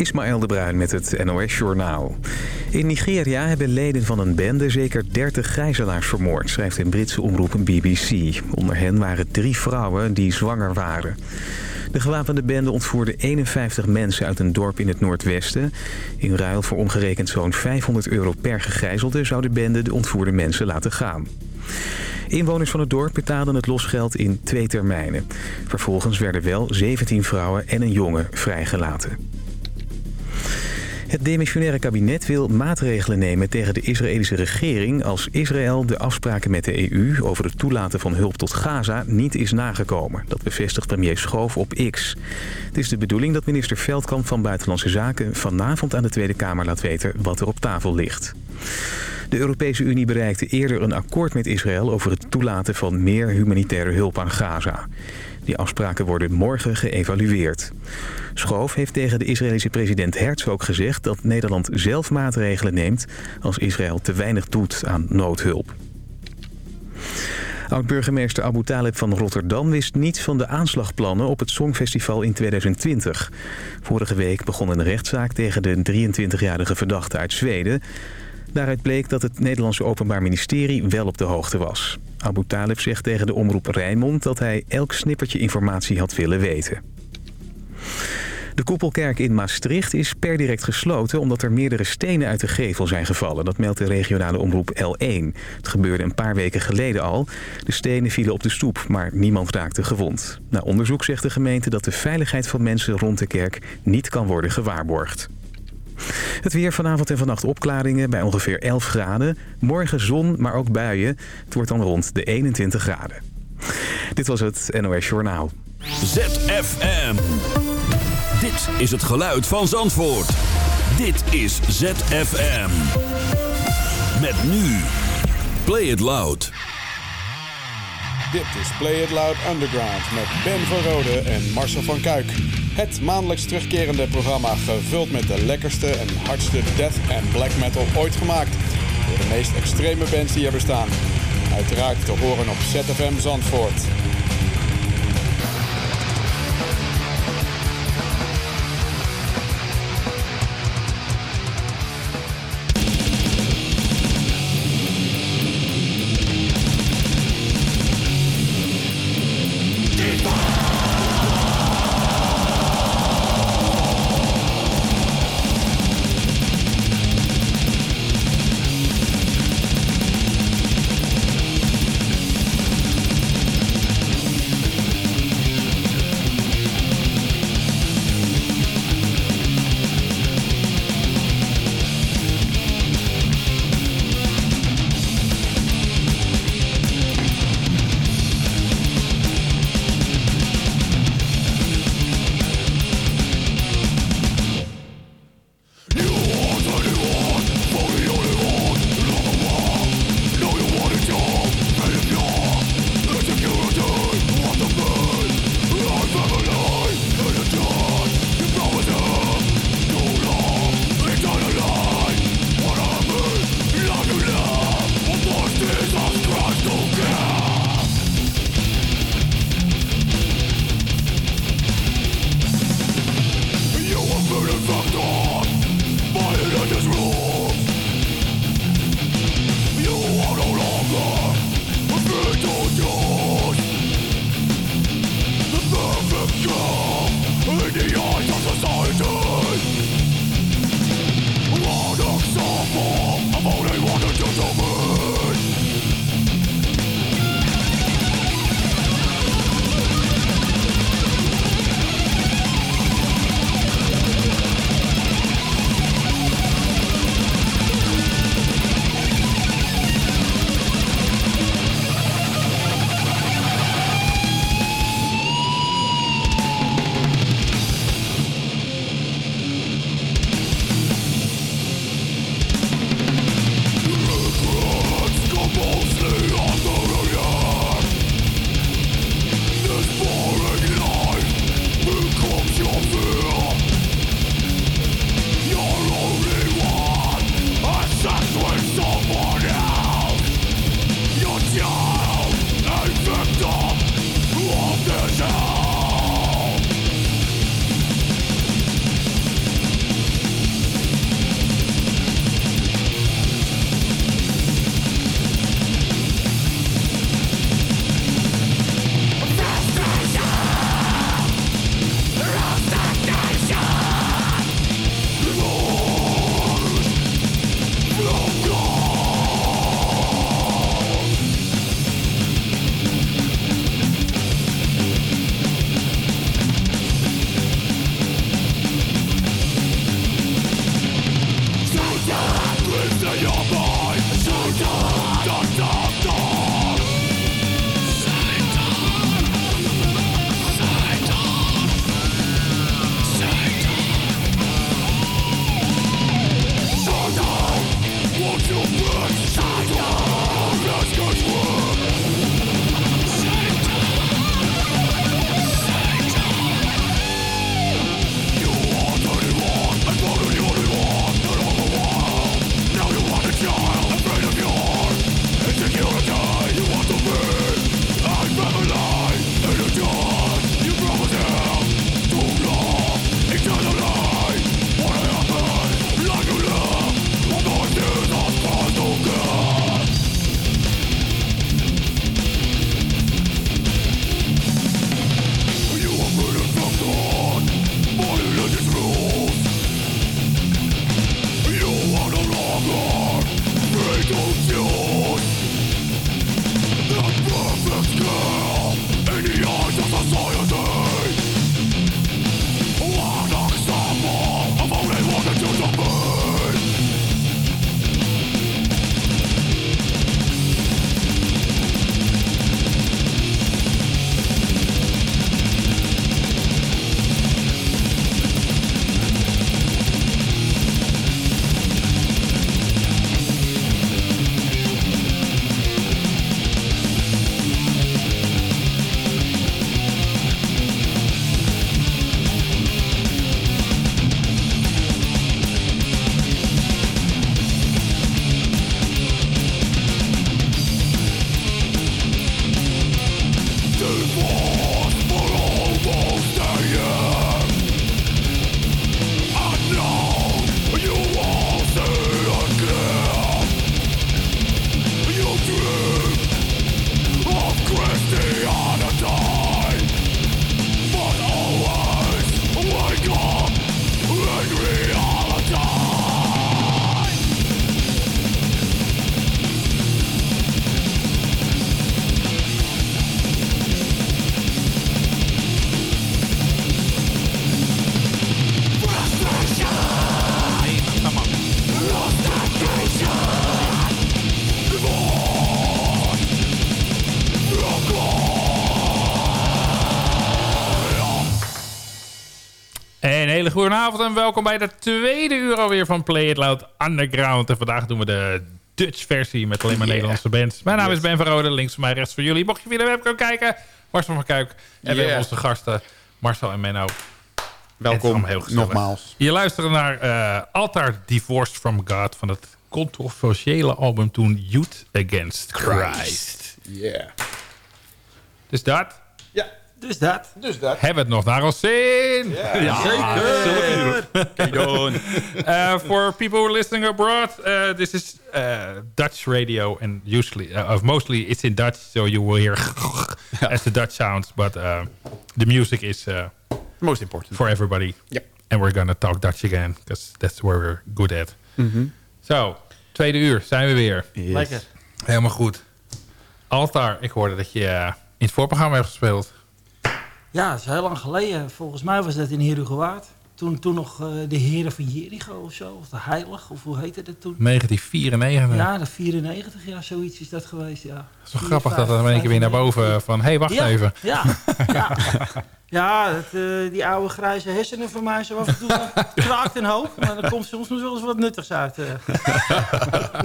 Ismaël de Bruin met het NOS Journaal. In Nigeria hebben leden van een bende zeker 30 gijzelaars vermoord... schrijft een Britse omroep BBC. Onder hen waren drie vrouwen die zwanger waren. De gewapende bende ontvoerde 51 mensen uit een dorp in het noordwesten. In ruil voor omgerekend zo'n 500 euro per gegijzelde... zou de bende de ontvoerde mensen laten gaan. Inwoners van het dorp betaalden het losgeld in twee termijnen. Vervolgens werden wel 17 vrouwen en een jongen vrijgelaten. Het demissionaire kabinet wil maatregelen nemen tegen de Israëlische regering... als Israël de afspraken met de EU over het toelaten van hulp tot Gaza niet is nagekomen. Dat bevestigt premier Schoof op X. Het is de bedoeling dat minister Veldkamp van Buitenlandse Zaken... vanavond aan de Tweede Kamer laat weten wat er op tafel ligt. De Europese Unie bereikte eerder een akkoord met Israël... over het toelaten van meer humanitaire hulp aan Gaza. Die afspraken worden morgen geëvalueerd. Schoof heeft tegen de Israëlische president Herzog gezegd... dat Nederland zelf maatregelen neemt als Israël te weinig doet aan noodhulp. Oud-burgemeester Abu Talib van Rotterdam wist niets van de aanslagplannen op het Songfestival in 2020. Vorige week begon een rechtszaak tegen de 23-jarige verdachte uit Zweden. Daaruit bleek dat het Nederlandse Openbaar Ministerie wel op de hoogte was. Abu Talib zegt tegen de omroep Rijnmond dat hij elk snippertje informatie had willen weten. De koepelkerk in Maastricht is per direct gesloten... omdat er meerdere stenen uit de gevel zijn gevallen. Dat meldt de regionale omroep L1. Het gebeurde een paar weken geleden al. De stenen vielen op de stoep, maar niemand raakte gewond. Na onderzoek zegt de gemeente dat de veiligheid van mensen rond de kerk... niet kan worden gewaarborgd. Het weer vanavond en vannacht opklaringen bij ongeveer 11 graden. Morgen zon, maar ook buien. Het wordt dan rond de 21 graden. Dit was het NOS Journaal. ZFM. Dit is het geluid van Zandvoort. Dit is ZFM. Met nu. Play It Loud. Dit is Play It Loud Underground met Ben van Rode en Marcel van Kuik. Het maandelijks terugkerende programma gevuld met de lekkerste en hardste death en black metal ooit gemaakt. Door de meest extreme bands die er bestaan. Uiteraard te horen op ZFM Zandvoort. Goedenavond en welkom bij de tweede uur alweer van Play It Loud Underground. En vandaag doen we de Dutch versie met alleen maar Nederlandse bands. Mijn naam is Ben van Rode, links van mij, rechts van jullie. Mocht je via de webcam kijken, Marcel van Kuik. En we hebben onze gasten Marcel en Menno. Welkom, heel nogmaals. Je luistert naar uh, Altar Divorced from God van het controversiële album toen Youth Against Christ. Yeah. Dus dat. Dus dat. dus dat. Hebben we het nog naar ons zin? Ja, zeker. Kijk dan. Uh, for people who are listening abroad, uh, this is uh, Dutch radio, and usually, uh, of mostly, it's in Dutch, so you will hear as the Dutch sounds. But uh, the music is uh, Most important. for everybody, Yep. and we're gonna talk Dutch again because that's where we're good at. Zo, tweede uur zijn we weer. Lekker. Helemaal goed. Altar, ik hoorde dat je uh, in het voorprogramma hebt gespeeld. Ja, dat is heel lang geleden. Volgens mij was dat in Herugewaard. Toen, toen nog eh, de heren van Jericho of zo. Of de heilig, of hoe heette dat toen? 1994. Ja, de 94 jaar, zoiets is dat geweest, ja. Het is wel grappig dat er in één keer weer naar boven van... hé, hey, wacht ja, even. Ja, ja. ja het, eh, die oude grijze hersenen van mij zo af en toe eh, kraakt een hoop. Maar er komt soms nog wel eens wat nuttigs uit. eh.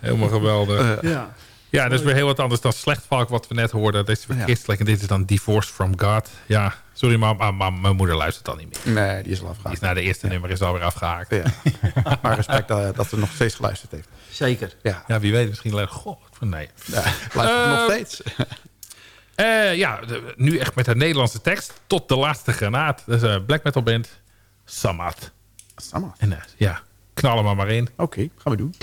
Helemaal geweldig. ja. Ja, dat is weer heel wat anders dan Slechtvalk wat we net hoorden. Dat is weer Ja. christelijk en dit is dan Divorced from God. Ja, sorry maar, maar, maar mijn moeder luistert al niet meer. Nee, die is al Die is afgehaald. na de eerste nummer is alweer afgehaakt. Ja. Maar respect eh, dat ze nog steeds geluisterd heeft. Zeker. Ja, Ja, wie weet misschien leuk. Goh, nee. ja. luistert nog Eh, steeds. Eh, ja, de- nu echt met de Nederlandse tekst. Tot de laatste granaat. Dat is een black metal band. Samad. Samma. En eh, ja, knallen maar maar in. Oké, gaan we doen.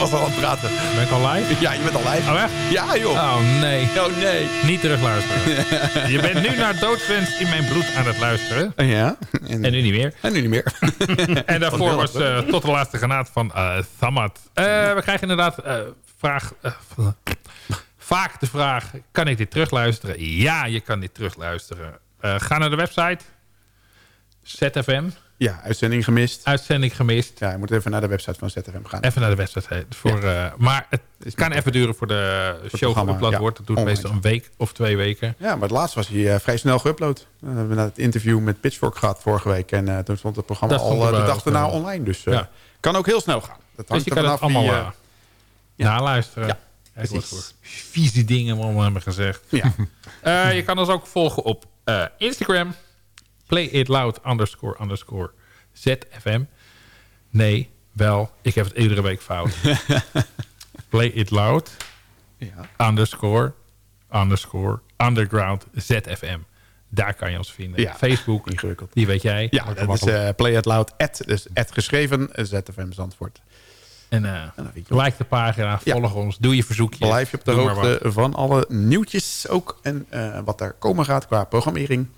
Was al aan het praten. Ben ik al live? Ja, je bent al live. Oh, echt? Ja, joh. Oh, nee. Oh, nee. Niet terugluisteren. Je bent nu naar Doodswens in mijn bloed aan het luisteren. Ja. En nu niet meer. En nu niet meer. En daarvoor was eh, tot de laatste granaat van uh, Thamad. Eh, we krijgen inderdaad eh, vraag, eh, vaak de vraag... kan ik dit terugluisteren? Ja, je kan dit terugluisteren. Eh, ga naar de website. ZFM. Ja, uitzending gemist. Uitzending gemist. Ja, je moet even naar de website van ZFM gaan. Even naar de website. Voor, eh, maar het Is kan even duren voor de show geüpload ja. wordt. Dat doet Online. meestal een week of twee weken. Ja, maar het laatst was hij eh, vrij snel geüpload. Eh, we hebben net het interview met Pitchfork gehad vorige week. En toen stond het programma Dat al de dag daarna online. Dus Ja. kan ook heel snel gaan. Dat Dus hangt je er kan het allemaal ja. naluisteren. Ja, Kijk wat precies. voor vieze dingen we allemaal hebben gezegd. ja. Je kan ons ook volgen op Instagram. Play it loud underscore underscore ZFM. Nee, wel. Ik heb het iedere week fout. Play it loud ja. underscore underscore underground ZFM. Daar kan je ons vinden. Ja. Facebook, Ingewikkeld. die weet jij. Ja, dat is It Loud, at, dus at geschreven, ZFM Zandvoort. en weet je like de pagina, Ja. volg ons, doe je verzoekje. Blijf je op de hoogte van alle nieuwtjes ook. En eh, wat er komen gaat qua programmering.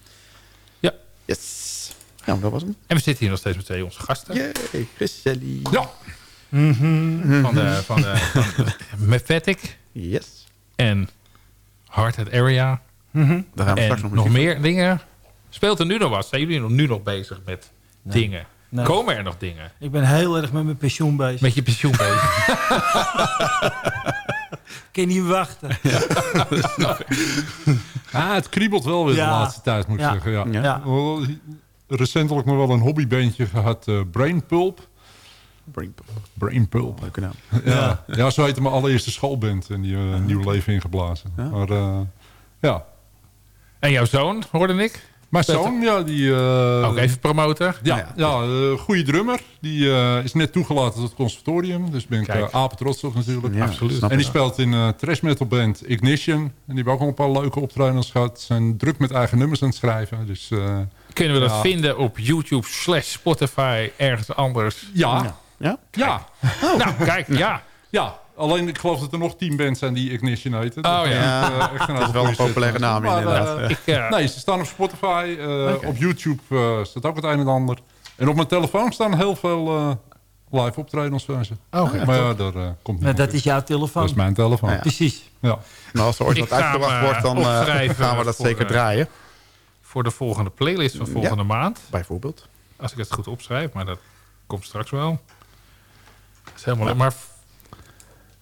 Yes. Ja, dat was hem. En we zitten hier nog steeds met twee onze gasten. Yay, gezellig. Ja. Van de, van de, van de Mephatic Yes. en Hardhead Area. Daar gaan we En straks nog nog meer dingen. Speelt er nu nog wat? Zijn jullie nog, nu nog bezig met dingen? Nee. Komen er nog dingen? Ik ben heel erg met mijn pensioen bezig. Met je pensioen bezig? Ik kan niet wachten. Ah, het kriebelt wel weer Ja. de laatste tijd, moet ik Ja. zeggen. Ja. Ja. Ja. Wel, Recentelijk nog wel een hobbybandje gehad, eh Brain Pulp. Brain Brain Pulp. Leuke naam. Ja. ja, zo heette mijn allereerste schoolband. En die hebben een nieuw leven ingeblazen. Ja. Maar eh, ja, En jouw zoon, hoorde ik? Mijn Speelt zoon, ja, die... eh, Ook even promoten. Ja, Ja, ja, eh, goede drummer. Die eh, is net toegelaten tot het conservatorium. Dus ben ik uh, apen trots op natuurlijk. Ja, Absoluut. En die speelt in eh trash metal band Ignition. En die hebben ook al een paar leuke optredens gehad. Zijn druk met eigen nummers aan het schrijven. Dus eh, Kunnen we dat vinden op YouTube slash Spotify, ergens anders? ja, Ja? ja, Nou, kijk, ja. ja. Alleen ik geloof dat er nog tien bands zijn die Ignition heten. Dus Oh, dat ja. is, eh, echt een Dat is wel een populaire naam Maar, inderdaad. eh, Ik, eh, nee, ze staan op Spotify. eh, Op YouTube eh, staat ook het een en ander. En op mijn telefoon staan heel veel eh, live optredens van ze. Oké. Maar ja, daar eh, komt niet Maar dat is jouw Dat telefoon. is mijn telefoon. Ja. Ja. Precies. Nou, als er ooit wat uitgebracht wordt, dan eh, gaan we dat voor, zeker draaien. voor de volgende playlist van volgende maand. Bijvoorbeeld. Als ik het goed opschrijf, maar dat komt straks wel. Dat is helemaal leuk. Maar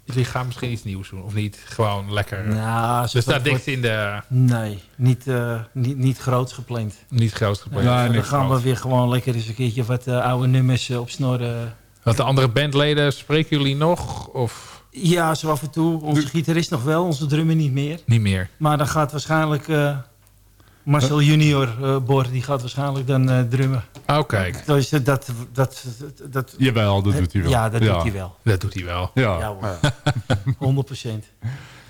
gaan misschien iets nieuws doen, of niet? Gewoon lekker. Nou, er staat wordt- niks in de... Nee, niet, eh, niet, niet groots gepland. Niet groot Nee, gepland. Ja, dan gaan we groots. weer gewoon lekker eens een keertje wat eh, oude nummers eh, opsnorren. Want de andere bandleden, spreken jullie nog? Of Ja, zo af en toe. Onze gitarist nog wel, onze drummer niet meer. niet meer? Maar dan gaat waarschijnlijk eh, Marcel Junior, eh Bor, die gaat waarschijnlijk dan eh, drummen. Oh, kijk. Dus eh, dat, dat, dat, Jawel, dat doet hij wel. Ja, dat doet hij wel. Dat doet hij wel. Ja. Ja hoor, 100 procent.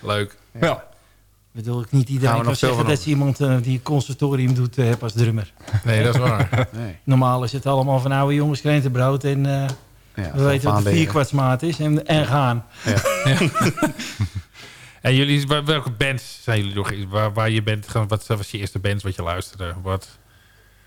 Leuk. Ja. Bedoel ik niet Gaan iedereen we kan zeggen dat ze iemand die het conservatorium doet eh, hebt als drummer. Nee, dat is waar. Nee. Normaal is het allemaal van oude jongens krentenbrood en eh, Ja, we weten wat de vierkwartsmaat is en, en gaan. En jullie, waar- welke bands zijn jullie nog? Waar, waar je bent, gaan- wat was je eerste band wat je luisterde? Wat?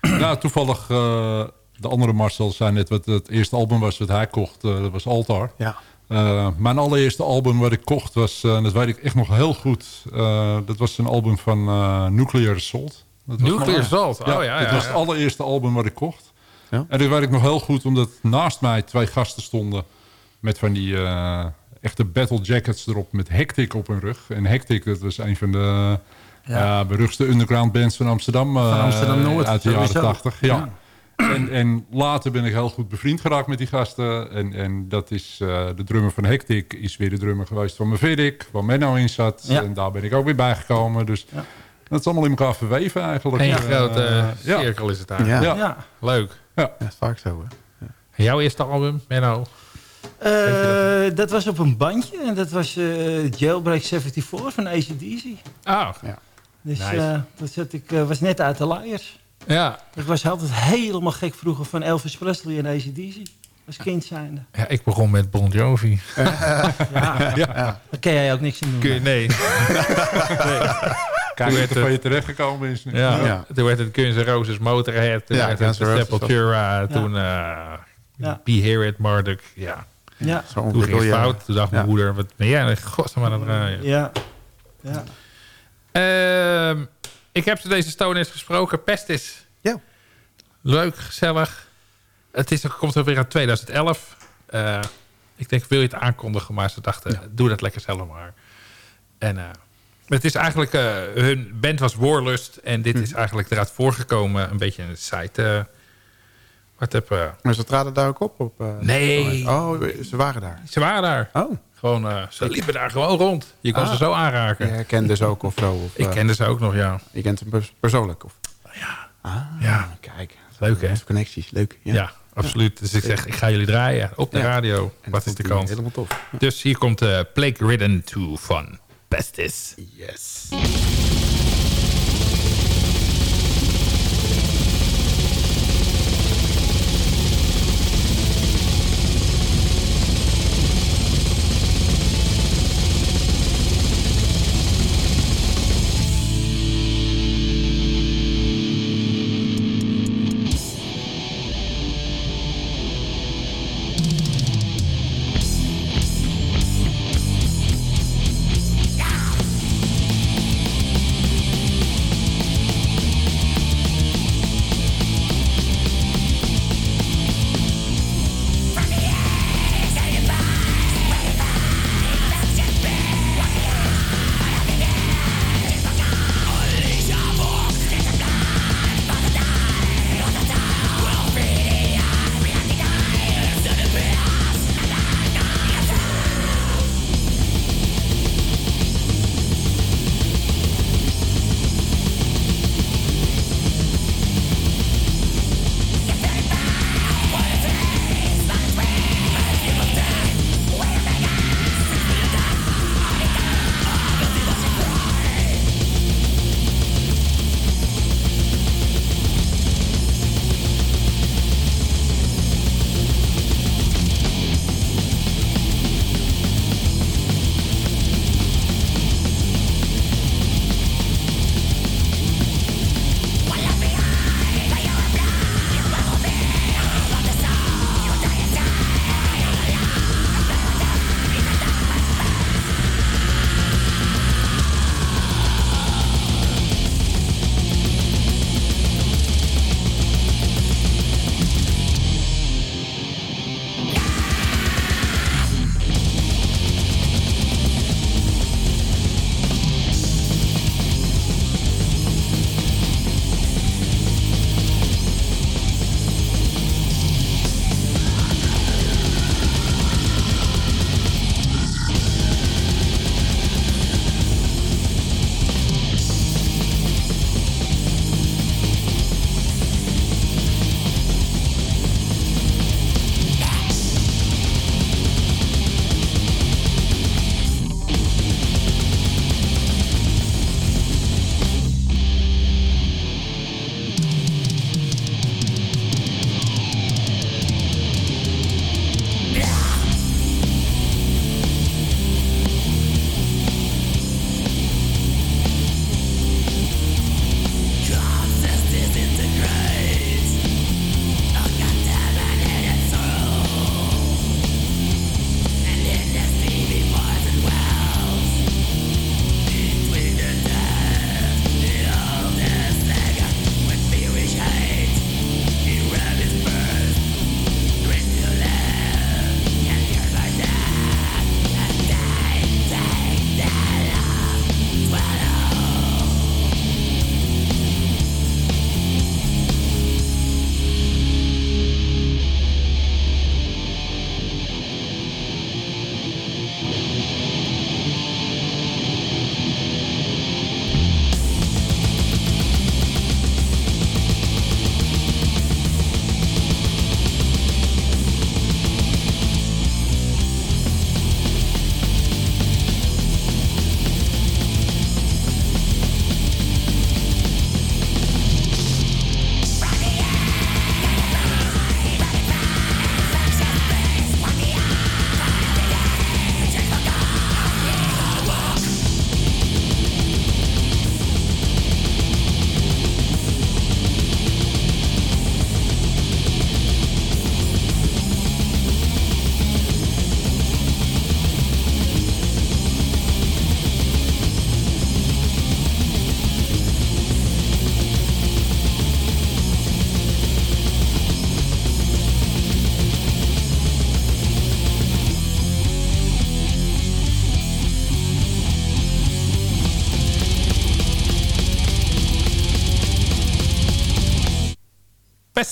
Nou, toevallig, eh, de andere Marcel zei net wat het eerste album was wat hij kocht. eh, dat was Altar. Ja. Eh, mijn allereerste album wat ik kocht was, en dat weet ik echt nog heel goed. eh, dat was een album van eh, Nuclear Assault. Dat was Nuclear Assault. Oh ja, ja. dat was ja. het allereerste album wat ik kocht. Ja. En dat weet ik nog heel goed, omdat naast mij twee gasten stonden... met van die eh, echte battle jackets erop met Hectic op hun rug. En Hectic, dat was een van de Ja. ja. beruchtste underground bands van Amsterdam. eh, Van Amsterdam-Noord, Uit de jaren tachtig, ja. En, en later ben ik heel goed bevriend geraakt met die gasten. En, en dat is eh, de drummer van Hectic is weer de drummer geweest van Maverick, waar Menno in zat. Ja. En daar ben ik ook weer bijgekomen. Dus Ja. dat is allemaal in elkaar verweven eigenlijk. Eh, grote ja. cirkel is het daar. Ja. Ja. Ja. Leuk. Ja, dat is vaak zo. Hè. En jouw eerste album, Menno? Eh, dat was op een bandje en dat was eh, Jailbreak 74 van ACDC. Oh, Dus Nice. eh, dat zat ik, eh, was net uit de Liars. Ja. Ik was altijd helemaal gek vroeger van Elvis Presley en ACDC. Als kind zijnde. ja, ik begon met Bon Jovi. Ja, daar kan jij ook niks in doen. Kun je, nee. Kijk Toen werd er van je terechtgekomen is. nu. Ja. Ja. Toen werd het Guns N' Roses Motorhead. Toen Ja, werd het Sepultura. Toen uh, Ja. Be Here It, Marduk. Ja. Ja, Zo Toen ging het fout. Toen dacht mijn moeder, wat ben jij godsnaam aan het draaien? ja. ja. Ehm, ik heb ze deze stoners gesproken. Pestis. Ja. Leuk, gezellig. Het is, komt weer uit 2011. Eh, ik denk, wil je het aankondigen? Maar ze dachten, doe dat lekker zelf maar. En eh, het is eigenlijk... eh, hun band was Warlust. En dit is eigenlijk eruit voorgekomen. Een beetje een site... wat heb... eh, Maar ze traden daar ook op? op eh, Nee. Oh, ze waren daar. ze waren daar. Oh, Gewoon, eh, ze liepen daar gewoon rond. Je kon Ah. ze zo je aanraken. herkende ze ook of zo? Of, Ik kende ze ook nog, ja. Je kent ze pers- persoonlijk? Of? Ja, Ah, Ja. kijk. Leuk, hè? Connecties, leuk. Ja. Ja, absoluut. Dus ik zeg, ik ga jullie draaien op de Ja. radio. En Wat is de kans? Helemaal tof. Dus hier komt Plague Ridden 2 van Pestis. Yes.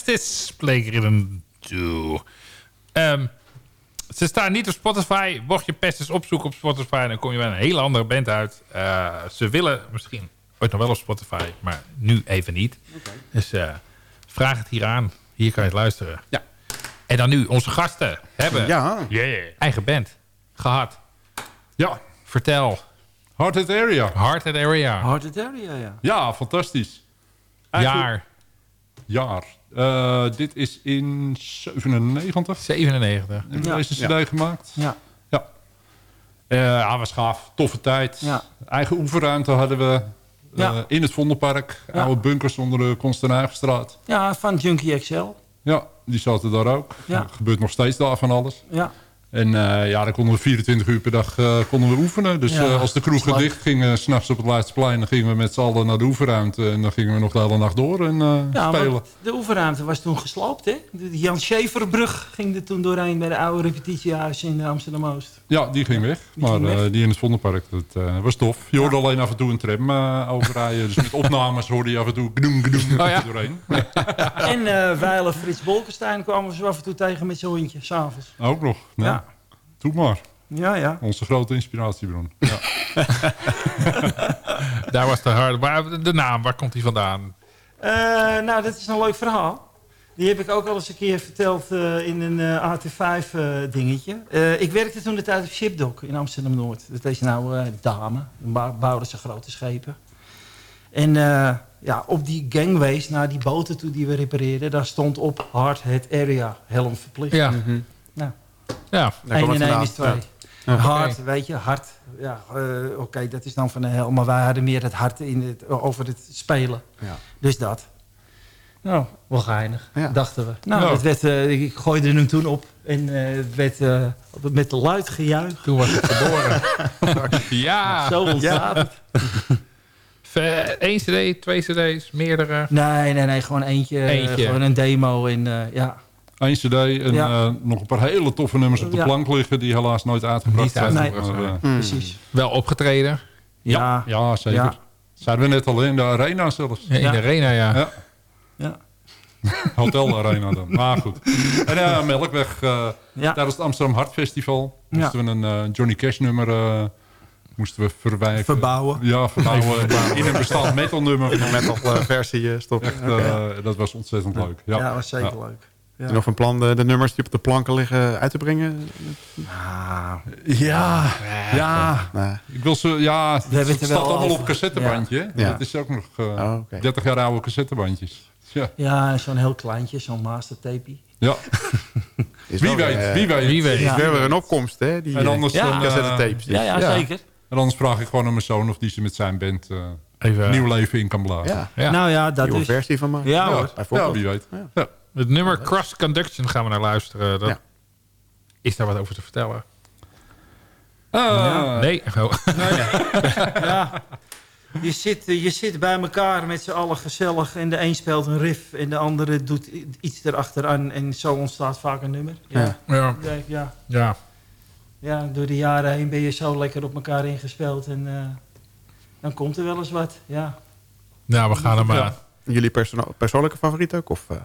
Pestis, Playground 2. Ehm, ze staan niet op Spotify. Mocht je Pestis opzoeken op Spotify... dan kom je bij een hele andere band uit. Eh, ze willen misschien ooit nog wel op Spotify... maar nu even niet. Dus eh, vraag het hier aan. Hier kan je het luisteren. Ja. En dan nu, onze gasten hebben Ja. eigen band gehad. Ja, Vertel. Hard Area. Hard at Area. Hard area, ja. Ja, fantastisch. Jaar Jaar. Eh, dit is in 97 97. hebben we Ja. deze cd Ja. gemaakt. Ja, Ja. Eh, ja, was gaaf. Toffe tijd. Ja. Eigen oefenruimte hadden we. eh, Ja. in het Vondelpark. Ja. Oude bunkers onder de Konstenaarstraat. ja van Junkie XL. Ja, die zaten daar ook. Ja. Er gebeurt nog steeds daar van alles. Ja, En eh, ja, dan konden we 24 uur per dag eh, konden we oefenen. Dus Ja, eh, als de kroegen dicht gingen, s'nachts op het Leidseplein... dan gingen we met z'n allen naar de oefenruimte. En dan gingen we nog de hele nacht door en ja spelen. de oefenruimte was toen gesloopt, hè? De Jan Scheverbrug ging er toen doorheen bij de oude repetitiehuis in Amsterdam-Oost. Ja, die ging weg. Die maar ging weg. die in het Vondelpark, dat was tof. Je hoorde alleen af en toe een tram overrijden. Dus met opnames hoorde je af en toe gdoem, gdoem Oh ja? doorheen. En eh Weiler Frits Bolkestein kwamen we zo af en toe tegen met zijn hondje, s'avonds. Ook nog. Nou, Ja. Doe maar. Ja, ja. Onze grote inspiratiebron. Ja. Daar was de hard. Maar de naam, waar komt die vandaan? Eh, nou, dat is een leuk verhaal. Die heb ik ook al eens een keer verteld eh, in een eh, AT5-dingetje. ik werkte toen de tijd op Shipdock in Amsterdam-Noord. Dat is nou eh, Dame. Dan bou- bouwden ze grote schepen. En eh, ja, op die gangways naar die boten toe die we repareerden... daar stond op Hard Head Area, helm verplicht. Ja. Nou, Ja. Daar 1 kwam en het 1 vandaan. is 2. Ja. Hard, weet je, hard. Ja, eh, oké, dat is dan van de helm. Maar wij hadden meer het hart in het, over het spelen. Ja. Dus dat. Nou, wel geinig, Ja. dachten we. Nou, dat werd, eh, ik gooide hem toen op. En eh, het werd eh, met luid gejuich. Toen was het geboren. ja. Zo ontstaat het. Eén cd, twee cd's, meerdere. Nee, nee, nee, gewoon eentje. eh, Eentje. gewoon een demo. En, eh, ja. Eén cd en Ja. eh, nog een paar hele toffe nummers op de Ja. plank liggen... die helaas nooit uitgebracht zijn. eh, Mm. precies. Wel opgetreden. ja, Ja. ja, zeker. Ja. Zeiden we net al in de arena zelfs. In Ja. de arena, ja. Ja. Ja. Hotel Arena dan. Maar goed. En ja, Melkweg, eh, Ja. tijdens het Amsterdam Hart Festival... moesten we een eh, Johnny Cash nummer eh, moesten we verwijven. Verbouwen. Ja, verbouwen. In een bestaand metal nummer. Een metal eh, versie eh, stoppen. Echt, eh, dat was ontzettend leuk. Ja, Ja, was zeker Ja. leuk. Heb je nog een plan de, de nummers die op de planken liggen uit te brengen? Ah, Ja, ja. Nee. Ik wil ze, ja, het hebben het staat wel allemaal over. op cassettebandje. Ja. Dat is ook nog eh, Oh, oké. 30 jaar oude cassettebandjes. Ja, ja, zo'n heel kleintje, zo'n mastertape. ja. Wie wel, weet, eh, wie weet. Wie weet. Is Ja. weer weer een opkomst, hè? Die En eh, anders, Ja. dan, eh, cassettetapes. Ja, ja, zeker. en anders vraag ik gewoon aan mijn zoon of die ze met zijn band eh, Even, nieuw leven in kan blazen. Ja, Ja. Nou ja, dat nieuwe is... versie van maken. Ja, Ja, hoor. ja, bijvoorbeeld. wie weet. Ja. Het nummer Cross Conduction gaan we naar luisteren. Dat, Ja. Is daar wat over te vertellen? Ah, Nee. Oh. Ja. Je zit, je zit bij elkaar met z'n allen gezellig en de een speelt een riff en de andere doet iets erachteraan en zo ontstaat vaak een nummer. Ja, Ja. Ja. ja. ja, ja. ja, door de jaren heen ben je zo lekker op elkaar ingespeeld en eh, dan komt er wel eens wat. Ja. Nou, we gaan hem... eh, Ja. Jullie perso- persoonlijke favoriet ook? Of, eh?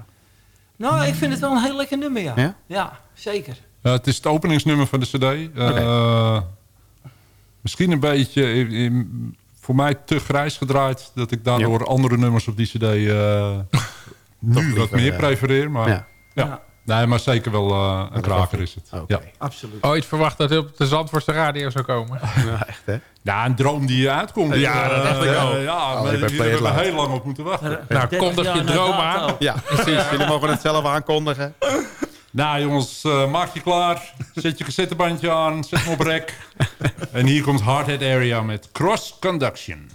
Nou, ik vind het wel een heel lekker nummer, ja. Ja? Ja, zeker. Ja, het is het openingsnummer van de cd. Eh, Misschien een beetje in- in- voor mij te grijs gedraaid... dat ik daardoor andere nummers op die cd eh, nu wat meer eh, prefereer. Maar, Ja. Nee, maar zeker wel eh, een kraker is het. Oké. Ja. Absoluut. ooit verwacht dat hij op de Zandvoortse radio zou komen. Ja, echt, hè? ja, een droom die uitkomt. Ja, dat dacht ik ook. Ja, Alleen maar hebben we heel lang op moeten wachten. Nou, 30 kondig je droom aan. Ja, precies. Jullie mogen het zelf aankondigen. Nou jongens, eh, maak je klaar. Zet je cassettebandje aan. Zet hem op rek. en hier komt Hardhead Area met Cross Conduction.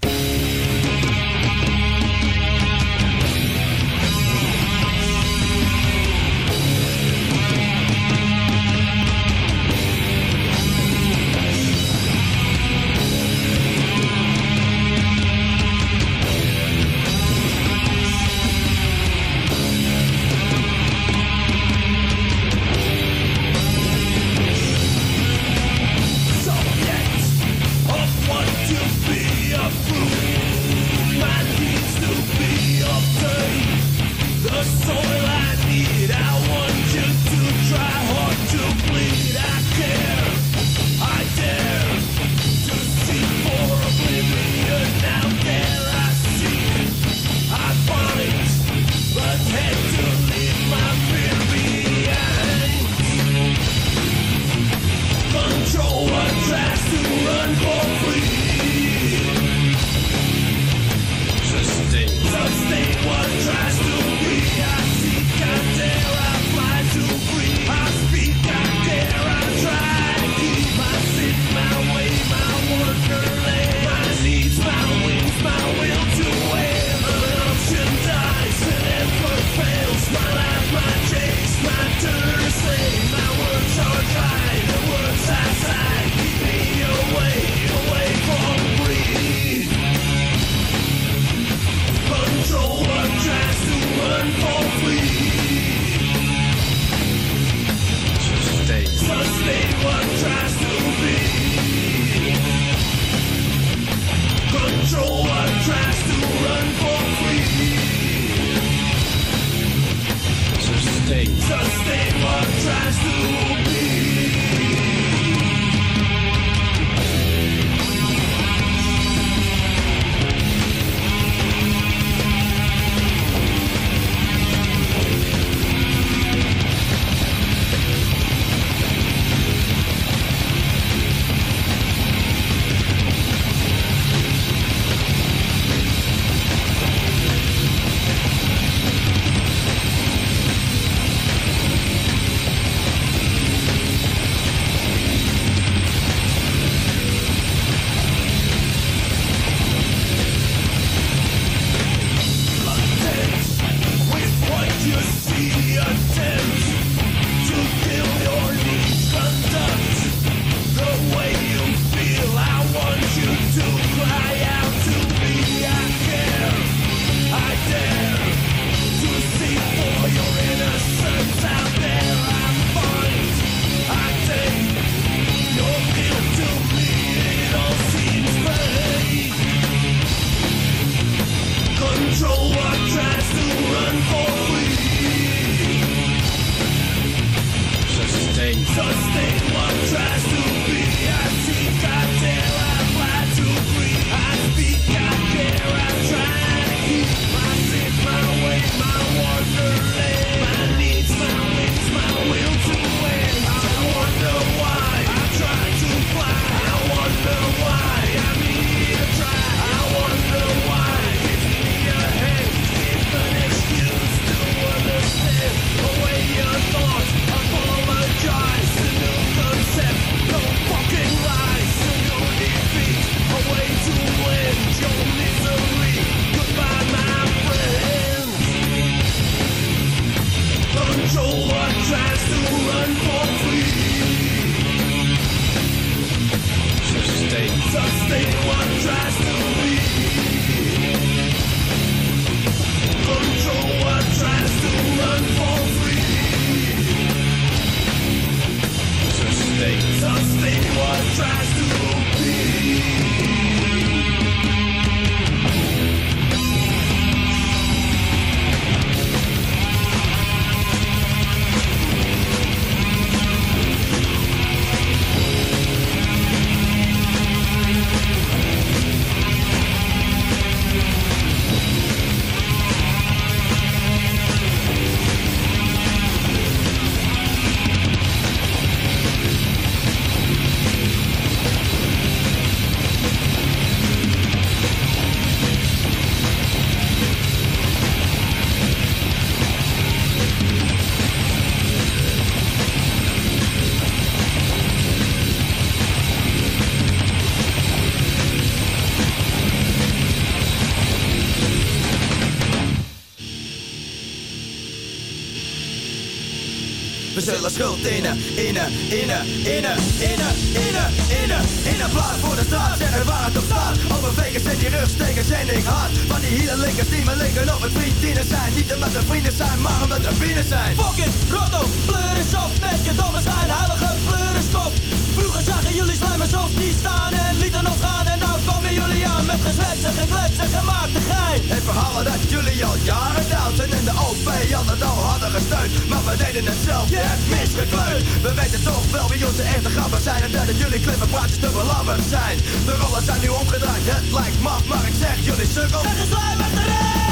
Schuld innen, innen, innen, innen, innen, innen, innen, innen. Plaats voor de straat, zeggen waar het op staat. Overwegen zit die rugstekers en ik hard. Van die hele linkers die me liggen op het vriendinnen zijn. Niet omdat ze vrienden zijn, maar omdat ze vrienden zijn. Fucking rotto, pleuris op, met je zijn, heilige pleurenskop. Vroeger zagen jullie slijmers op die staan en lieten nog gaan. En nou aan met gezwetsen, gekletsen, gemaakte gein. Het verhaal dat jullie al jaren dood zijn en de OP altijd al hadden gesteund. Maar we deden het zelf, je hebt misgekleund. We weten toch wel wie onze echte grappen zijn. En dat jullie klippen praatjes te belabberd zijn. De rollen zijn nu omgedraaid, het lijkt maf, maar ik zeg jullie sukkels. En de slijmer erin!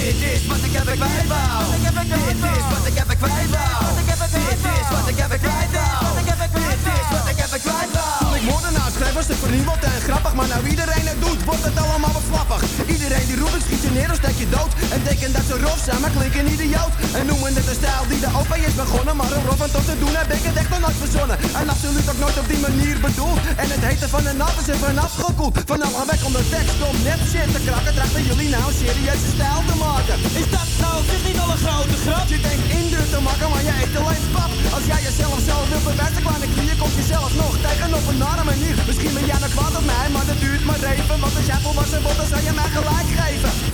Dit is wat ik heb ik kwijt wou. Dit is wat ik heb ik kwijt wou. Dit is wat ik heb ik kwijt wou. Toen ik moordenaar schrijf was het vernieuwend en grappig Maar nou iedereen het doet, wordt het allemaal wat flappig. Iedereen die roept, schiet je neer of steek je dood. En denken dat ze rof zijn, maar klinken idioot. En noemen het een stijl die de OP is begonnen Maar om rof en tot te doen heb ik het echt nog nooit verzonnen. En absoluut ook nooit op die manier bedoeld. En het heten van een nat is er vanaf gekoeld. Van alle weg om de tekst om net shit te krakken Trachten jullie nou serieuze stijl te maken. Is dat nou zich niet al een grote grap? Je denkt indruk te maken, maar je eet alleen pap. Als jij jezelf zo wil bewijzen, kleine knieën Komt je zelf nog tegen op een Misschien ben jij nog kwaad op mij, maar dat duurt maar even Want als jij volwassen wordt, dan zou je mij gelijk geven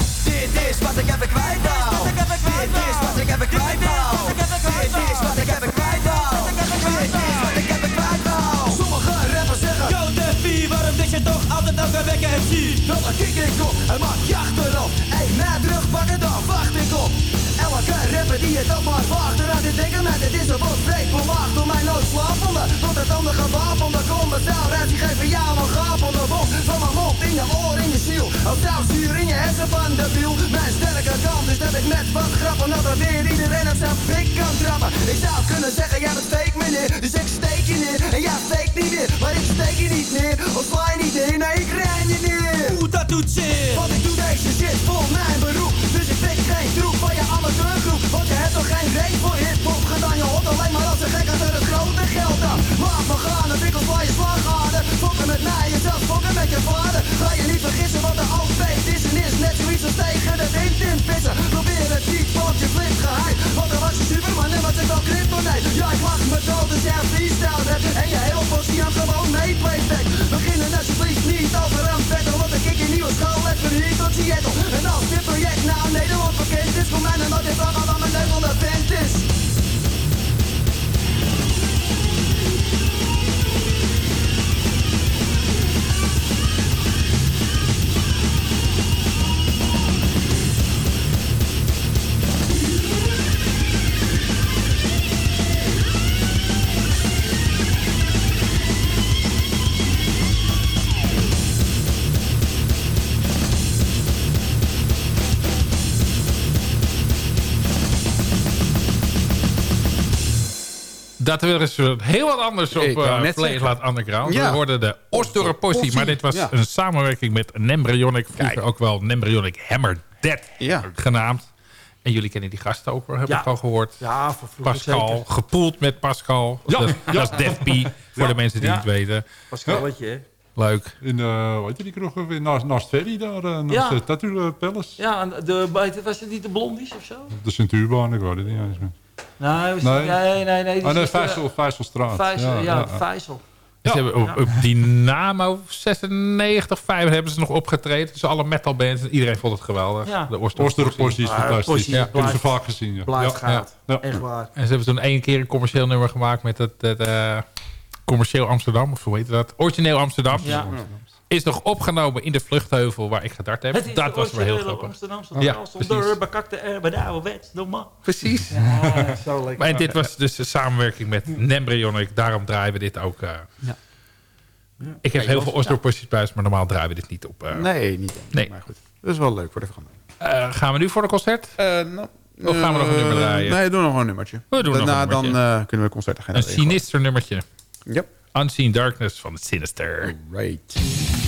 tot het ander gewapende Kom met stijlreis, die geven jou een gapende bom Van mijn mond in je oor, in je ziel. Als zuur in je hersen van de wiel. Mijn sterke kant is dat ik met wat grappen. Dat er weer iedereen op zijn pik kan trappen. Ik zou kunnen zeggen, jij bent fake meneer Dus ik steek je neer, en jij fake niet weer Maar ik steek je niet neer, of sla je niet neer? Nee, ik ren je neer. Oeh, dat doet zeer. want ik doe deze shit voor mijn beroep. Dus pik geen troep van je amateurgroep Want je hebt toch geen reet voor hip-hop? Gedaan Je hoort alleen maar als een gek achter het grote geld aan Laat me gaan, de winkels waar je slaghaarden Fokken met mij, jezelf fokken met je vader. Ga je niet vergissen wat er altijd is En is. Net zoiets als tegen de wind in vissen Probeer het niet, want je flipt geheim Want dan was je superman en was ik wel kryptonite Ja, ik lach me dood en zelf freestyle En je heel postie aan gewoon mee playback. Beginnen alsjeblieft niet over een battle School even hier tot Seattle En als dit project nou Nederland bekend is Kom mij dan nooit in vragen wat mijn neus onder vent is Dat er is heel wat anders op uh. Loud Underground. Ja. We hoorden de Possie, maar dit was ja. een samenwerking met Nembrionic. Vroeger Kijk. ook wel Nembrionic Hammer Dead Ja. genaamd. En jullie kennen die gasten ook, heb Ja. ik al gehoord. Ja, voor Pascal, zeker. gepoeld met Pascal. Ja, dat, ja. dat is Death P, voor de mensen die Ja. het weten. Pascalletje, hè? Leuk. In, eh weet je die kroeg weer naast, naast Ferry daar, eh, naast Ja. de Tattoo eh, Palace. Ja, en de, was het niet de blondies of zo? De Centuurbaan, ik weet het niet eens meer. Nee, was Nee. nee, nee, nee. Ah nee, Vijssel, Vijsselstraat. Vijzel, ja. Ze hebben op, op Dynamo 96, 5 hebben ze nog opgetreden. Dus alle metalbands. en Iedereen vond het geweldig. Ja. De Possie is fantastisch. Ja, hebben ze vaak gezien. Ja. Ja. gaat. Ja. Echt waar. En ze hebben toen één keer een commercieel nummer gemaakt met het, het eh, commercieel Amsterdam. Of hoe heet dat? Origineel Amsterdam. Ja. Is nog opgenomen in de vluchtheuvel waar ik gedart heb. Het is dat was wel heel grappig. Amsterdamse Ja, ja, zonder precies. bekakte bij de ouderwets. Normaal. Precies. Ja, zo lekker. Maar dit was dus de samenwerking met Nembrionic. Daarom draaien we dit ook. eh. Ik heb heel veel Osdorp thuis, maar normaal draaien we dit niet op. eh. Nee, niet echt. Nee. Maar goed. Dat is wel leuk voor de verandering. Eh, gaan we nu voor de concert? Eh, nou, Of gaan we nog een nummer draaien? Nee, doe nog een nummertje. We doen nog Daarna een dan nummertje. eh, kunnen we concertagenda Een regelen. sinister nummertje. Yep. Unseen Darkness van Sinister. Right.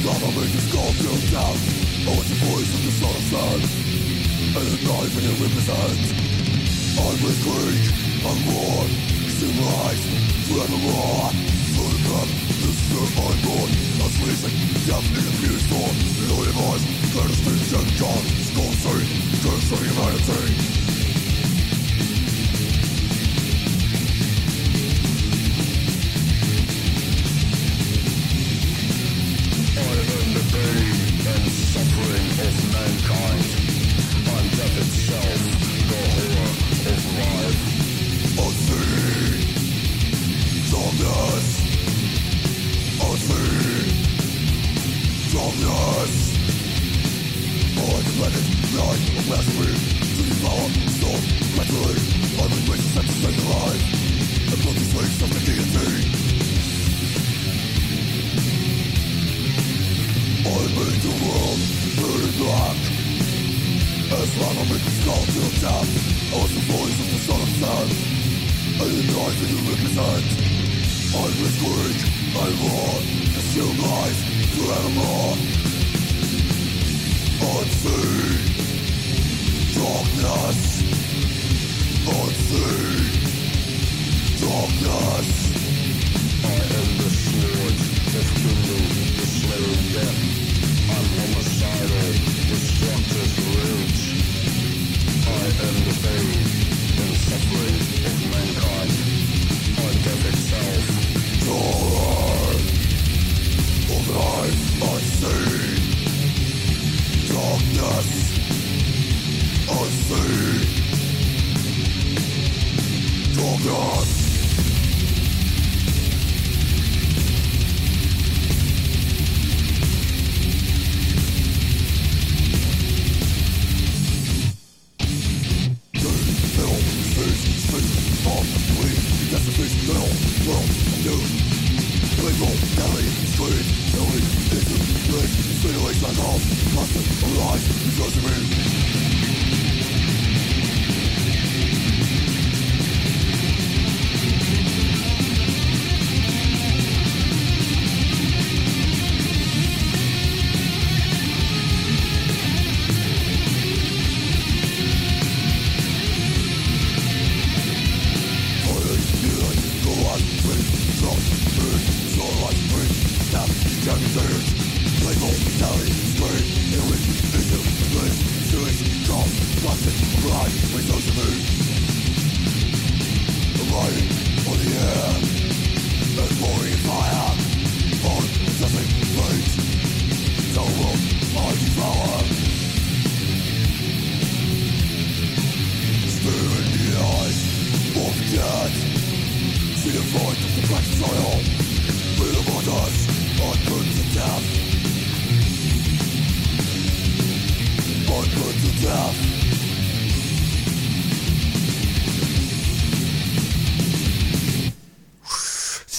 summer makes the scorpion dance I watch the voice of the sun of sand. And the knife in the river's hand I will creak and roar Symbolize forevermore Through the cup, the spirit I born A freezing, death in the Lord store The universe, that is fiction, God Scorpion, cursing humanity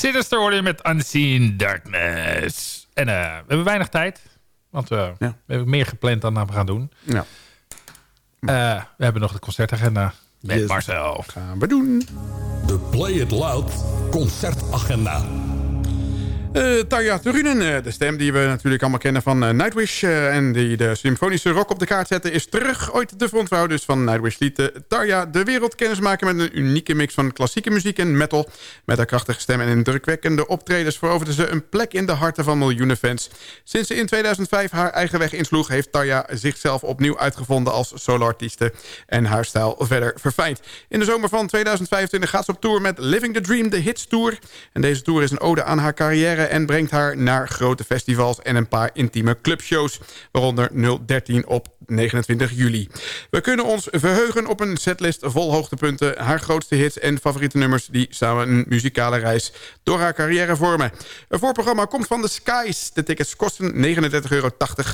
Sinister hoorde je met Unseen Darkness. En eh, we hebben weinig tijd. Want we, we hebben meer gepland dan we gaan doen. Ja. Eh, we hebben nog de concertagenda met Yes. Marcel. Gaan we doen. De Play It Loud concertagenda. Eh Tarja Turunen, eh, de stem die we natuurlijk allemaal kennen van eh, Nightwish... en die de symfonische rock op de kaart zette... is terug. Ooit de frontvrouw dus van Nightwish liet Tarja de wereld kennismaken... met een unieke mix van klassieke muziek en metal. Met haar krachtige stem en indrukwekkende optredens... veroverde ze een plek in de harten van miljoenen fans. Sinds ze in 2005 haar eigen weg insloeg... heeft Tarja zichzelf opnieuw uitgevonden als soloartieste... en haar stijl verder verfijnd. In de zomer van 2025 gaat ze op tour met Living the Dream, de Hits Tour. En deze tour is een ode aan haar carrière... en brengt haar naar grote festivals en een paar intieme clubshows. Waaronder 013 op 29 juli. We kunnen ons verheugen op een setlist vol hoogtepunten... haar grootste hits en favoriete nummers... die samen een muzikale reis door haar carrière vormen. Een voorprogramma komt van The Skies. De tickets kosten 39,80 euro.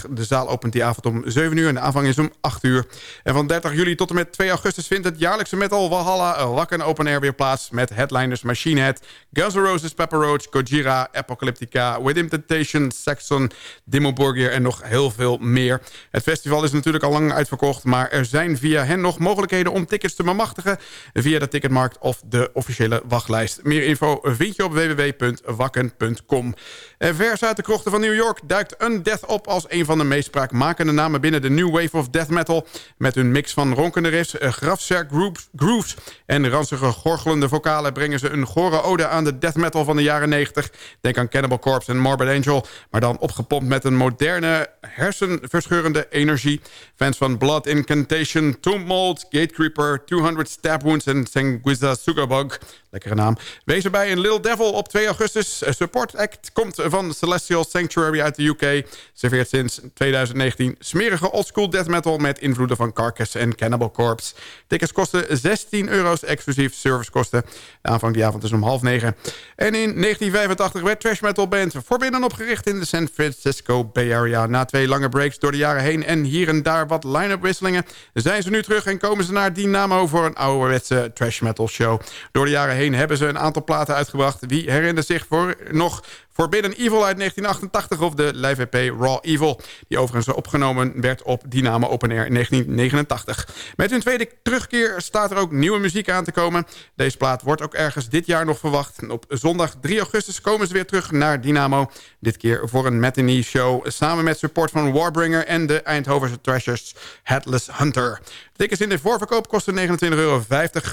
De zaal opent die avond om 7 uur en de aanvang is om 8 uur. En van 30 juli tot en met 2 augustus vindt het jaarlijkse Metal Valhalla Wacken Open Air weer plaats... met headliners Machine Head, Guns N' Roses, Pepper Roach, Gojira, Apocalyptica... Within Temptation, Saxon, Dimmu en nog heel veel meer. Het festival is natuurlijk al lang uitverkocht... maar er zijn via hen nog mogelijkheden om tickets te bemachtigen... via de Ticketmarkt of de officiële wachtlijst. Meer info vind je op www.wakken.com. Vers uit de krochten van New York duikt Undeath op... als een van de meest spraakmakende namen binnen de New Wave of Death Metal... met hun mix van ronkende riffs, eh, grafzerk grooves, grooves en ranzige gorgelende vocalen... brengen ze een gore ode aan de death metal van de jaren 90. Denk aan Cannibal Corpse en Morbid Angel... maar dan opgepompt met een moderne, hersenverscheurende energie. Fans van Blood Incantation, Tomb Mold, Gatecreeper... 200 Stab Wounds en Sanguiza Sugarbug... lekkere naam. Wees erbij in Little Devil op 2 augustus. Een support act komt van Celestial Sanctuary uit de UK. Serveert sinds 2019 smerige oldschool death metal... met invloeden van Carcass en Cannibal Corpse. Tickets kosten 16 euro's, exclusief servicekosten. De aanvang die avond is om half negen. En in 1985 werd trash metal band Forbidden opgericht... in de San Francisco Bay Area. Na twee lange breaks door de jaren heen... en hier en daar wat line-up wisselingen... zijn ze nu terug en komen ze naar Dynamo... voor een ouderwetse trash metal show. Door de jaren heen hebben ze een aantal platen uitgebracht. Wie herinnert zich voor nog Forbidden Evil uit 1988 of de live EP Raw Evil... die overigens opgenomen werd op Dynamo Open Air in 1989. Met hun tweede terugkeer staat er ook nieuwe muziek aan te komen. Deze plaat wordt ook ergens dit jaar nog verwacht. Op zondag 3 augustus komen ze weer terug naar Dynamo. Dit keer voor een matinee show samen met support van Warbringer... en de Eindhovense Trashers Headless Hunter. Tickets in de voorverkoop kosten 29,50 euro.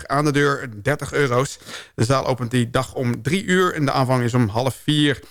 Aan de deur 30 euro's. De zaal opent die dag om 3 uur en de aanvang is om half 4.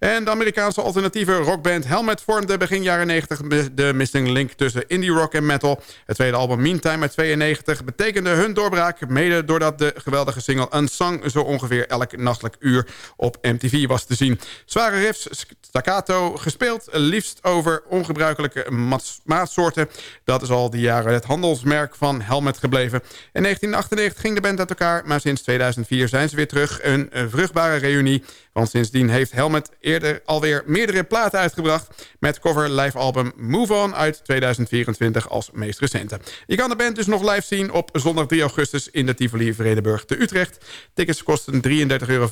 En de Amerikaanse alternatieve rockband Helmet vormde begin jaren 90 de missing link tussen indie rock en metal. Het tweede album Meantime uit 92 betekende hun doorbraak... mede doordat de geweldige single Unsung zo ongeveer elk nachtelijk uur op MTV was te zien. Zware riffs, staccato, gespeeld liefst over ongebruikelijke maats- maatsoorten. Dat is al die jaren het handelsmerk van Helmet gebleven. In 1998 ging de band uit elkaar, maar sinds 2004 zijn ze weer terug. Een vruchtbare reunie, want sindsdien heeft Helmet eerder alweer meerdere platen uitgebracht... met cover live album Move On uit 2024 als meest recente. Je kan de band dus nog live zien op zondag 3 augustus... in de Tivoli Vredenburg te Utrecht. Tickets kosten 33,25 euro,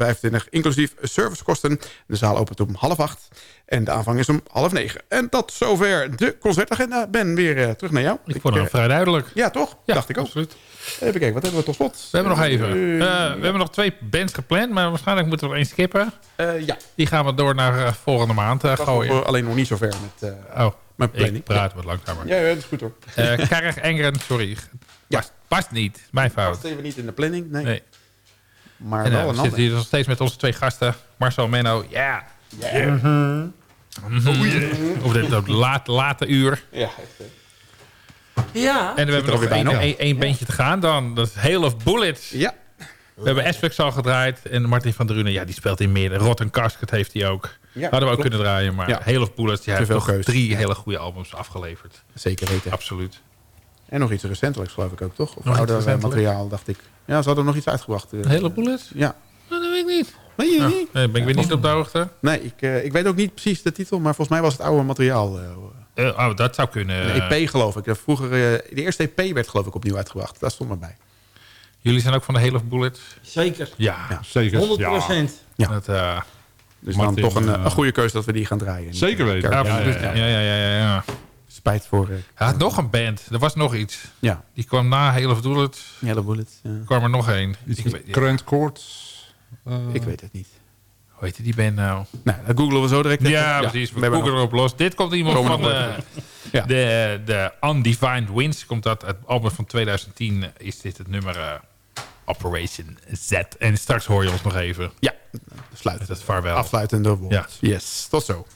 inclusief servicekosten. De zaal opent om half acht en de aanvang is om half negen. En tot zover de concertagenda. Ben, weer eh, terug naar jou. Ik vond het eh, vrij duidelijk. Ja, toch? Ja, Dacht ik ook. absoluut. Even kijken, wat hebben we tot slot? We hebben nog even. Eh, we hebben nog twee bands gepland, maar waarschijnlijk moeten we er één skippen. ja, Die gaan we door naar eh, volgende maand uh, was gooien. eh, alleen nog niet zo ver met eh Oh, mijn planning. ik praat wat langzamer. Ja, ja, dat is goed hoor. Eh Karg Engren, sorry. Ja. Past, past niet. Mijn fout. Past even niet in de planning, nee. Nee. Maar En, eh, wel we een zitten hier nog steeds met onze twee gasten. Marcel en Menno. Ja. Mhm. Op dit op laat, late uur. Ja, echt. Ja. En we hebben er nog één, één bandje te gaan dan. Dat is Hail of Bullets. ja. We hebben Aspects al gedraaid. En Martin van Drunen, ja, die speelt in meer. Rotten Casket heeft hij ook. Ja, Hadden we ook klopt. kunnen draaien. Maar Ja. Hail of Bullets, die heeft keus. drie hele goede albums afgeleverd. Zeker weten. Absoluut. En nog iets recentelijks geloof ik ook, toch? Of Nog ouder eh, materiaal, dacht ik. Ja, ze hadden nog iets uitgebracht. eh. Hail of Bullets? Ja. Nou, dat weet ik niet. Weet je Ja, niet? ben ik weer niet op de hoogte. Nee, ik, eh, ik weet ook niet precies de titel, maar volgens mij was het oude materiaal. eh, Eh, oh, dat zou kunnen. een EP geloof ik. Vroeger, eh, de eerste EP werd geloof ik opnieuw uitgebracht. Daar stond maar bij. Jullie zijn ook van de Hail of Bullets? Zeker. Ja, Zeker. 100 Ja. procent. Ja. Dat, eh, Dus Martin, dan toch een, eh, een goede keuze dat we die gaan draaien. Zeker weten. Ja, ja, Ja, absoluut. ja, ja, ja. ja, ja, ja, ja. Spijt voor... eh, Hij had nog een band. Er was nog iets. ja, Die kwam na Hail of Bullets. Bullet. ja. kwam er nog één. Ja. Current Chords. eh, Ik weet het niet. Hoe heette die band nou? Nou, dat googelen we zo direct. even. Ja, precies. We googelen erop los. Dit komt iemand Komen van de, Ja. de, de Undefined Winds. Komt dat het album van 2010 is dit het nummer eh, Operation Z. En straks hoor je ons nog even. Ja, sluit. Dat is vaarwel. Afsluitende woord. Ja. Yes, tot zo.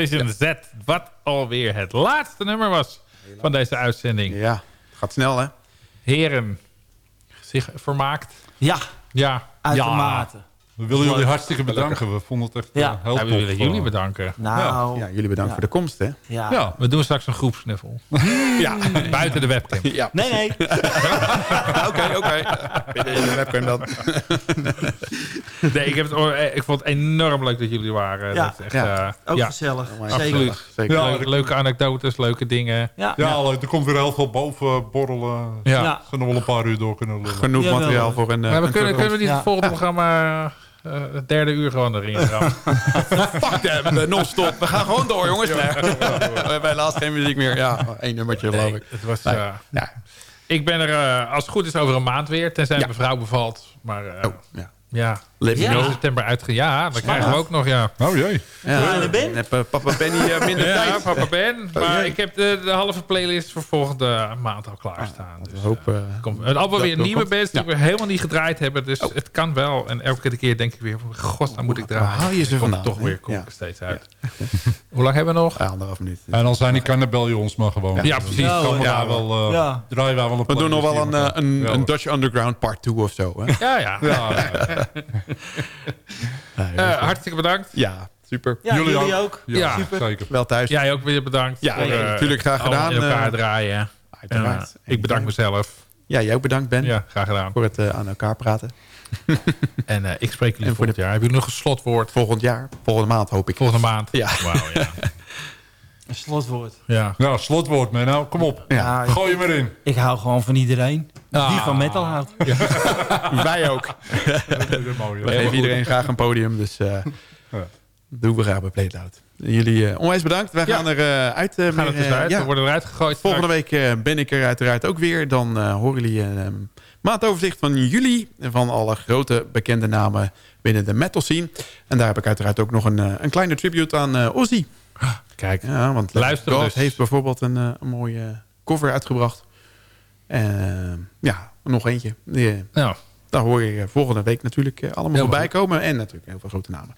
Laten Operation Z. Wat alweer het laatste nummer was van deze uitzending. Ja, gaat snel hè. Heren, zich vermaakt. Ja, Ja. uitermate. We willen jullie hartstikke bedanken. We vonden het echt Ja. eh, heel Ja, we willen jullie bedanken. Nou, Ja, jullie bedankt Ja. voor de komst hè. ja. Ja, We doen straks een groepsnuffel. Ja, Buiten de webcam. ja. Nee, nee. Oké, oké. Binnen in de webcam dan. Nee, ik, heb het, eh, ik vond het enorm leuk dat jullie waren. Ja. Dat is echt, Ja. eh, Ook ja, gezellig. Absoluut. Zeker. Zeker. Ja, leuke, leuke anekdotes, leuke dingen. Ja. er komt weer heel veel boven borrelen. Ja. Ja. Ze nog wel een paar uur door kunnen lullen. Genoeg materiaal voor een... eh, Maar we een kunnen, kunnen we niet Ja. het volgende programma het derde uur gewoon erin gaan? Fuck them, non-stop. We gaan gewoon door, jongens. Nee. We hebben helaas geen muziek meer. Ja, één nummertje, geloof ik. Het was, eh, Ja. ik ben er, eh, als het goed is, over een maand weer. Tenzij Ja. mijn vrouw bevalt. Maar eh, Oh, ja. Ja, Let Ja. september uitge... Ja, dat krijgen we ook nog, ja. Oh jee. Ja, Kleine Ben? heb eh, papa Benny eh, minder Ja, tijd. papa Ben. Maar jee. ik heb de, de halve playlist voor volgende maand al klaarstaan. We Dus, hopen... eh, komt allemaal weer dat nieuwe komt. bands die Ja. we helemaal niet gedraaid hebben. Dus het kan wel. En elke keer denk ik weer, god, dan moet ik draaien. Haal je ze Komt vandaan, Toch weer kom ik Ja. steeds uit. Hoe lang hebben we nog? Ja, anderhalf minuut. En dan zijn die cannabellions maar gewoon. Ja, precies. Ja, Kan hoor. we Ja, daar wel, eh, Ja. draaien wij wel een We doen nog wel een, eh, Ja, Dutch Underground part 2 of zo. Hè? Ja, ja. Eh, hartstikke bedankt. ja, super. Ja, jullie, Jullie ook. ja, Ja. super. zeker. Wel thuis. Jij ook weer bedankt. Ja, voor, eh, natuurlijk graag gedaan. elkaar Eh, draaien. Uiteraard. Ik bedank mezelf. Ja, jij ook bedankt, Ben. Ja, graag gedaan. Voor het eh, aan elkaar praten. En eh, ik spreek jullie En voor volgend jaar. Hebben jullie nog een slotwoord? Volgend jaar. Volgende maand hoop ik. Volgende maand? Ja. Wauw, ja. Een slotwoord. ja. Nou, slotwoord, man. Nou, kom op. Ja, Gooi je maar in. ik hou gewoon van iedereen. Ah. Die van metal houdt. Wij ook. Mooi, We geven iedereen graag een podium. Dus eh Ja. doen we graag bij Playloud. Jullie eh, onwijs bedankt. Wij Ja. gaan er eh, uit. eh, We gaan ja. We worden eruit gegooid. Volgende week eh, ben ik er uiteraard ook weer. Dan eh, horen jullie een ehm, maandoverzicht van jullie. Van alle grote bekende namen binnen de metal scene. En daar heb ik uiteraard ook nog een, een kleine tribute aan eh, Ozzy. Kijk, Ja, want Luister God dus. heeft bijvoorbeeld een, eh, een mooie cover uitgebracht. En ja, nog eentje. Die, eh, nou, daar hoor je eh, volgende week natuurlijk eh, allemaal voorbij komen. En natuurlijk heel veel grote namen.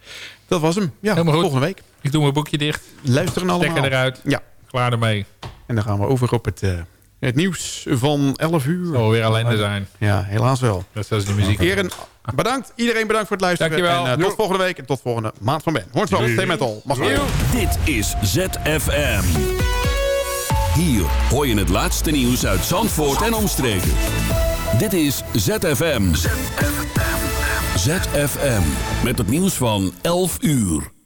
Dat was hem. Ja, volgende week. ik doe mijn boekje dicht. Luisteren allemaal. Stekker eruit. Ja, Klaar ermee. en dan gaan we over op het, eh, het nieuws van 11 uur. Zal weer ellende zijn. Ja, helaas wel. Dat is die muziek. Heren, bedankt. Iedereen bedankt voor het luisteren. Dankjewel. En eh, tot volgende week en tot volgende maand van Ben. Hoort wel, stay metal. Mag. Dit is ZFM. Hier hoor je het laatste nieuws uit Zandvoort en omstreken. Dit is ZFM. ZFM. Met het nieuws van 11 uur.